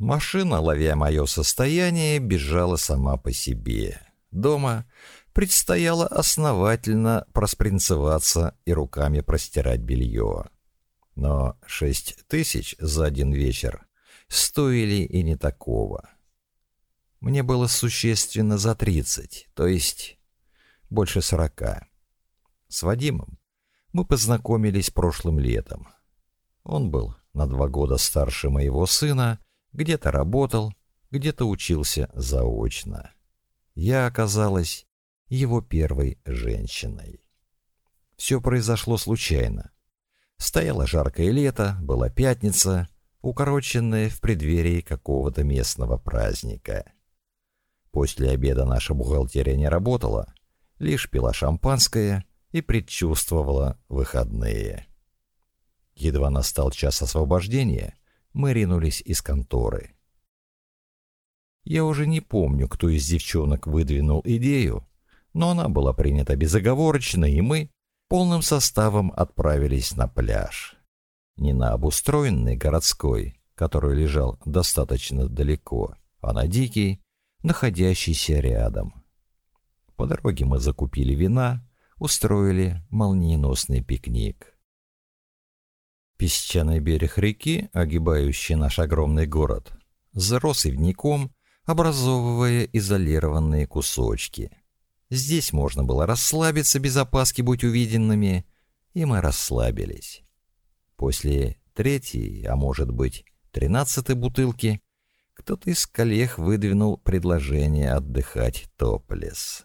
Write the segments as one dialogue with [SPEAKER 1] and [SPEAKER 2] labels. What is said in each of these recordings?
[SPEAKER 1] Машина, ловя мое состояние, бежала сама по себе. Дома предстояло основательно проспринцеваться и руками простирать белье. Но шесть тысяч за один вечер стоили и не такого. Мне было существенно за тридцать, то есть больше сорока. С Вадимом мы познакомились прошлым летом. Он был на два года старше моего сына, где-то работал, где-то учился заочно. Я оказалась его первой женщиной. Все произошло случайно. Стояло жаркое лето, была пятница, укороченная в преддверии какого-то местного праздника. После обеда наша бухгалтерия не работала, лишь пила шампанское и предчувствовала выходные. Едва настал час освобождения, мы ринулись из конторы. Я уже не помню, кто из девчонок выдвинул идею, но она была принята безоговорочно, и мы полным составом отправились на пляж. Не на обустроенный городской, который лежал достаточно далеко, а на дикий, находящийся рядом. По дороге мы закупили вина, устроили молниеносный пикник. Песчаный берег реки, огибающий наш огромный город, зарос ивником, образовывая изолированные кусочки. Здесь можно было расслабиться без опаски быть увиденными, и мы расслабились. После третьей, а может быть, тринадцатой бутылки, кто-то из коллег выдвинул предложение отдыхать топлес.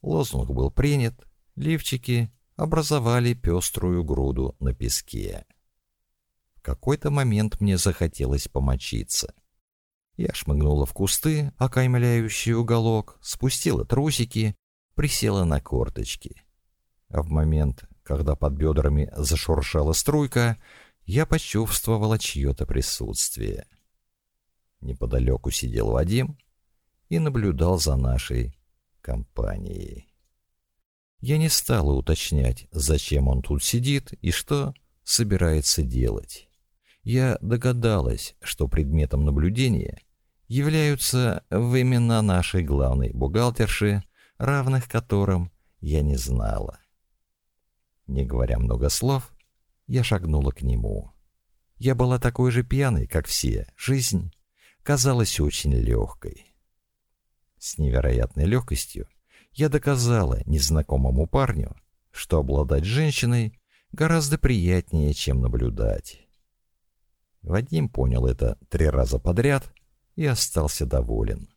[SPEAKER 1] Лозунг был принят, лифчики образовали пеструю груду на песке. Какой-то момент мне захотелось помочиться — я шмыгнула в кусты, окаймляющий уголок, спустила трусики, присела на корточки. А в момент, когда под бедрами зашуршала струйка, я почувствовала чье-то присутствие. Неподалеку сидел Вадим и наблюдал за нашей компанией. Я не стала уточнять, зачем он тут сидит и что собирается делать. Я догадалась, что предметом наблюдения являются в имена нашей главной бухгалтерши, равных которым я не знала. Не говоря много слов, я шагнула к нему. Я была такой же пьяной, как все. Жизнь казалась очень легкой. С невероятной легкостью я доказала незнакомому парню, что обладать женщиной гораздо приятнее, чем наблюдать. Вадим понял это три раза подряд и остался доволен.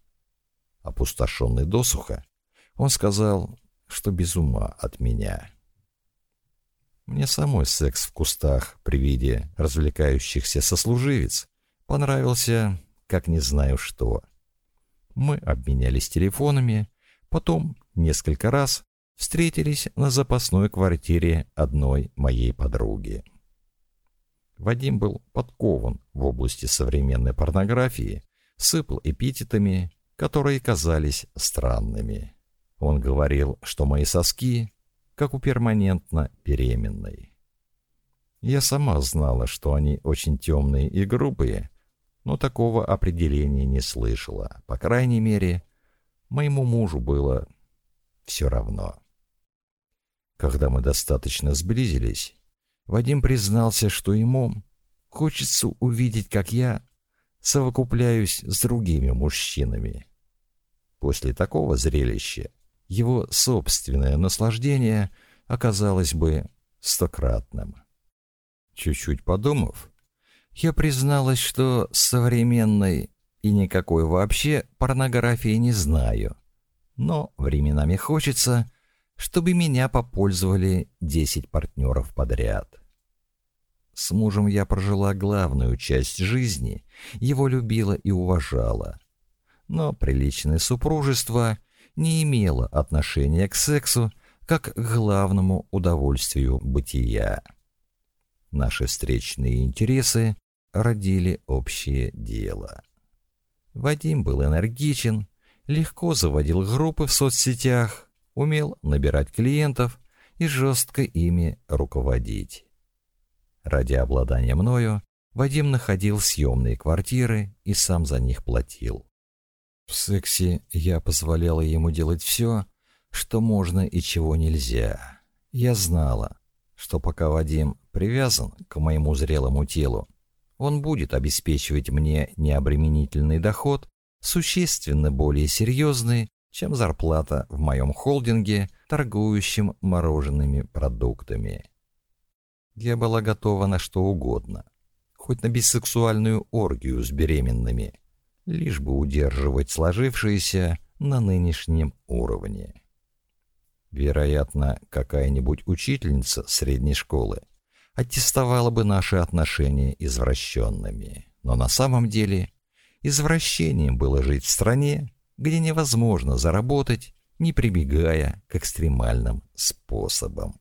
[SPEAKER 1] Опустошенный досуха, он сказал, что без ума от меня. Мне самой секс в кустах при виде развлекающихся сослуживец понравился, как не знаю что. Мы обменялись телефонами, потом несколько раз встретились на запасной квартире одной моей подруги. Вадим был подкован в области современной порнографии сыпал эпитетами, которые казались странными. Он говорил, что мои соски, как у перманентно беременной. Я сама знала, что они очень темные и грубые, но такого определения не слышала. По крайней мере, моему мужу было все равно. Когда мы достаточно сблизились, Вадим признался, что ему хочется увидеть, как я совокупляюсь с другими мужчинами. После такого зрелища его собственное наслаждение оказалось бы стократным. Чуть-чуть подумав, я призналась, что современной и никакой вообще порнографии не знаю, но временами хочется, чтобы меня попользовали десять партнеров подряд. С мужем я прожила главную часть жизни, его любила и уважала. Но приличное супружество не имело отношения к сексу как к главному удовольствию бытия. Наши встречные интересы родили общее дело. Вадим был энергичен, легко заводил группы в соцсетях, умел набирать клиентов и жестко ими руководить. Ради обладания мною Вадим находил съемные квартиры и сам за них платил. В сексе я позволяла ему делать все, что можно и чего нельзя. Я знала, что пока Вадим привязан к моему зрелому телу, он будет обеспечивать мне необременительный доход, существенно более серьезный, чем зарплата в моем холдинге, торгующем мороженными продуктами. Я была готова на что угодно, хоть на бисексуальную оргию с беременными, лишь бы удерживать сложившееся на нынешнем уровне. Вероятно, какая-нибудь учительница средней школы аттестовала бы наши отношения извращенными. Но на самом деле извращением было жить в стране, где невозможно заработать, не прибегая к экстремальным способам.